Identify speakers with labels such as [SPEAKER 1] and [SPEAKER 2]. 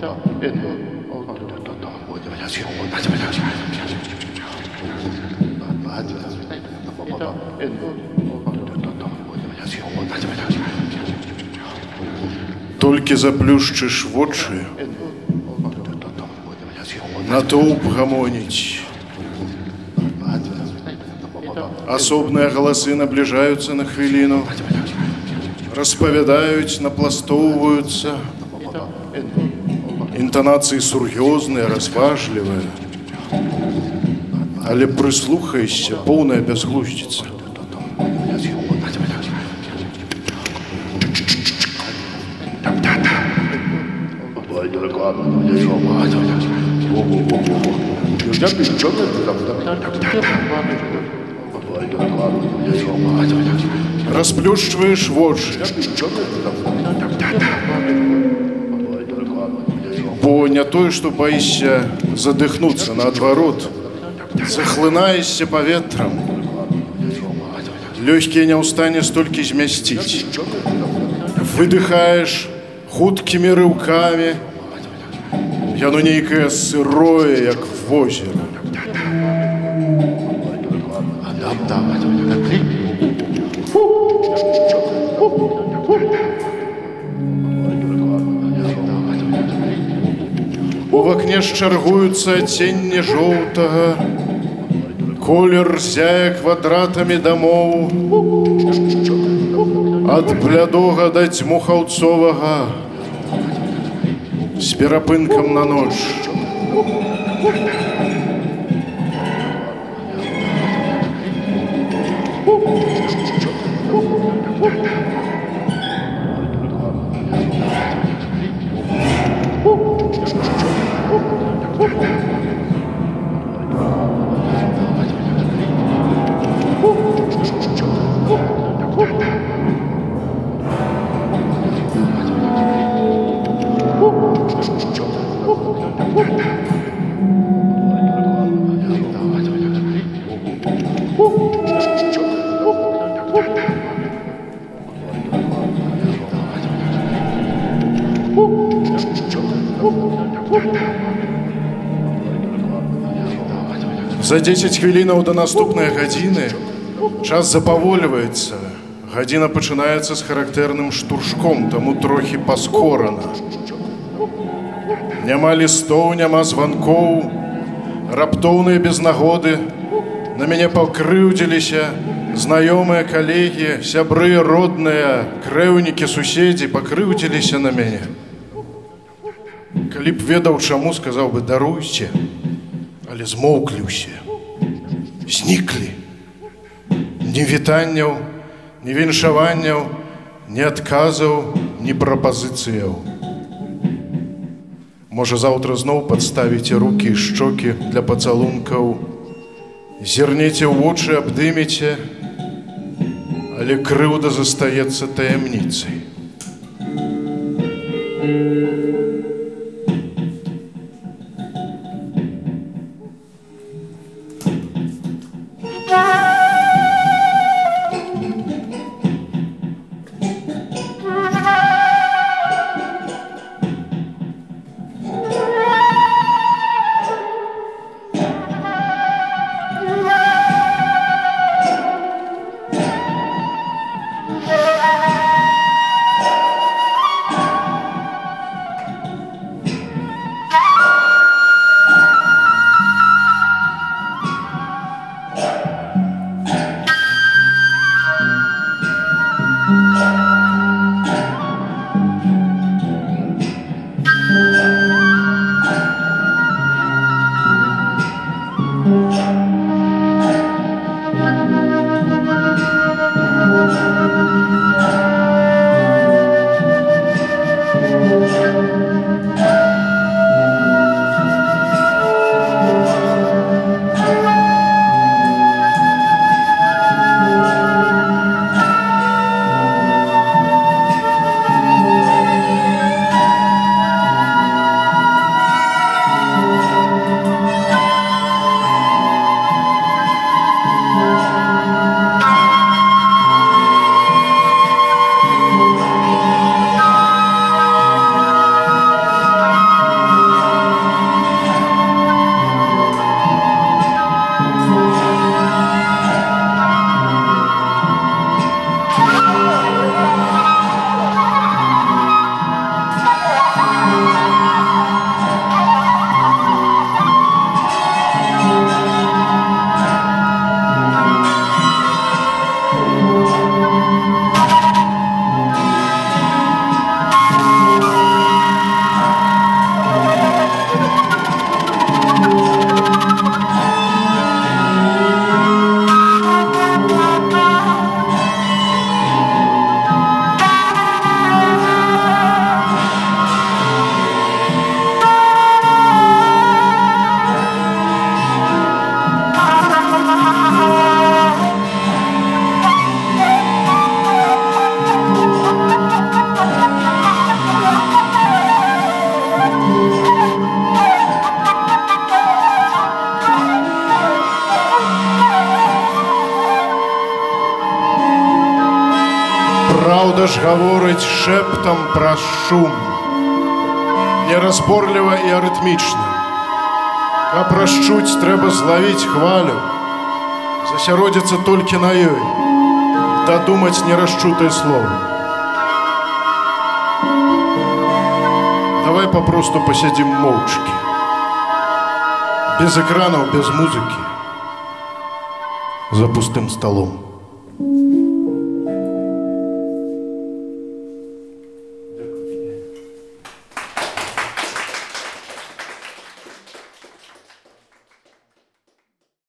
[SPEAKER 1] Там не
[SPEAKER 2] Толькі заплюшчыш вочы, натоўп гамоніць. Асобныя галасы набліжаюцца на хвіліну, распавядаюць, напластоўваюцца. Інтанацыі сур'ёзныя, разважлівыя. Але прыслухаешся поўная бязглуздзіца. Расплюшчваеш вочы, бо не тое, што баішся задыхнуцца наадварот, захлынаешся паветрам. Лёгкія не ў стане столькі змясціць. Выдыхаеш хуткімі рыўкамі, Яно нейкае сырое, як возера. У вакне ж чаргуюцца адценні жоўтага, колер зяе квадратамі дамоў, ад блядога да дзьмухаўцовага, з перапынкам на ноч. За 10 хвілінаў да наступнай гадзіны час запавольваецца. Гадзіна пачынаецца з характэрным штуршком, таму трохі паскорана. Няма лістоў, няма званкоў, раптоўныя без нагоды. На мяне пакрыўдзіліся знаёмыя калегі, сябры, родныя, крэўнікі, суседзі пакрыўдзіліся на мяне. Калі б ведаў, чаму сказаў бы даруйце, але змоўклі ўсе. Зніклі. Ні вітанняў, ні віншаванняў, ні адказаў, ні прапазіцыяў. Можа, заўтра зноў падставіце рукі і шчокі для пацалункаў. Зірніце ў вочы, абдыміце, але крыўда застаецца таямніцай. гаворыць шэптам праз шум, неразборліва і арытмічна. Каб расчуць, трэба злавіць хвалю, засяродзіцца толькі на ёй, дадумаць нерасчутае слово. Давай попросту посядзім моўчкі. Без экранаў, без музыкі. За пустым столом.